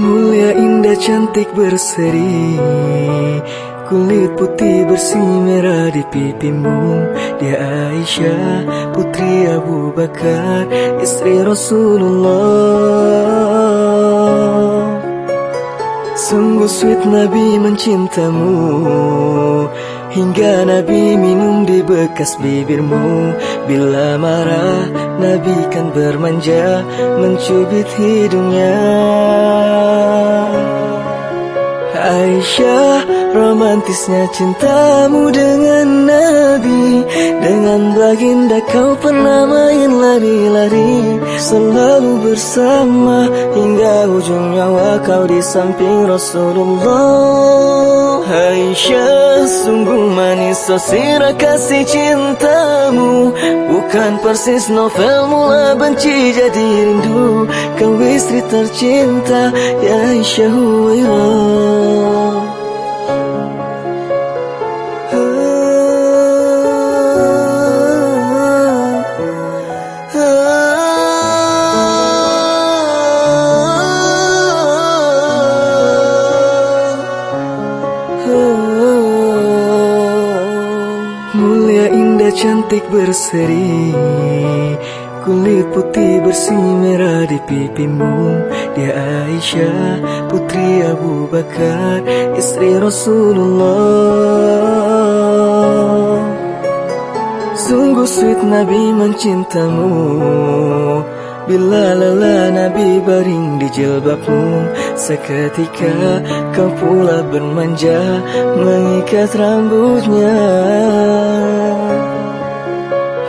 Mulia indah cantik berseri Kulit putih bersih merah di pipimu. Dia Aisyah putri Abu Bakar Istri Rasulullah Sungguh sweet Nabi mencintamu. Hingga Nabi minum di bekas bibirmu. Bila marah Nabi kan bermanja Mencubit hidungnya. Aisyah romantisnya cintamu dengan Nabi. Dengan baginda kau pernah main lari-lari. Selalu bersama hingga ujung nyawa kau di samping Rasulullah. Aisyah sungguh manis sosira kasih cintamu. Bukan persis novel mula benci jadi rindu. Kau istri tercinta ya Aisyah Huwairah Mulia indah cantik berseri Kulit putih bersih merah di pipimu. Dia Aisyah putri Abu Bakar Istri Rasulullah. Sungguh sweet Nabi mencintamu Bila lelah Nabi baring di jilbabmu Seketika kau pula bermanja Mengikat rambutnya.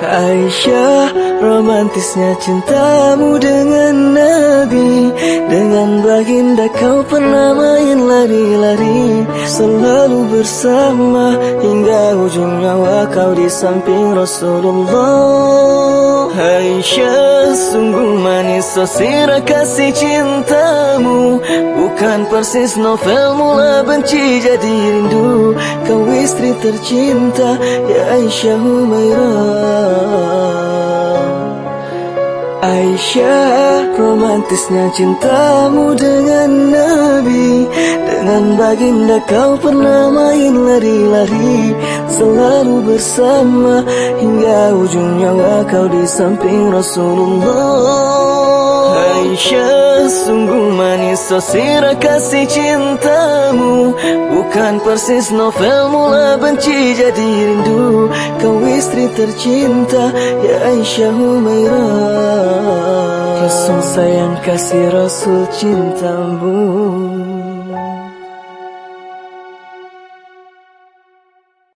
Aisyah romantisnya cintamu dengan Nabi Dengan baginda kau pernah main lari-lari. Selalu bersama hingga ujung nyawa kau di samping Rasulullah. Aisyah sungguh manis sosira kasih cintamu. Bukan persis novel mula benci jadi rindu. Kau istri tercinta ya Aisyah Humairah Aisyah romantisnya cintamu dengan Nabi. Dengan baginda kau pernah main lari-lari. Selalu bersama hingga ujung nyawa kau di samping Rasulullah. Aisyah sungguh manis sosira kasih cintamu Bukan persis novel mula benci jadi rindu. Kau istri tercinta ya Aisyah Humairah Rasul sayang kasih Rasul cintamu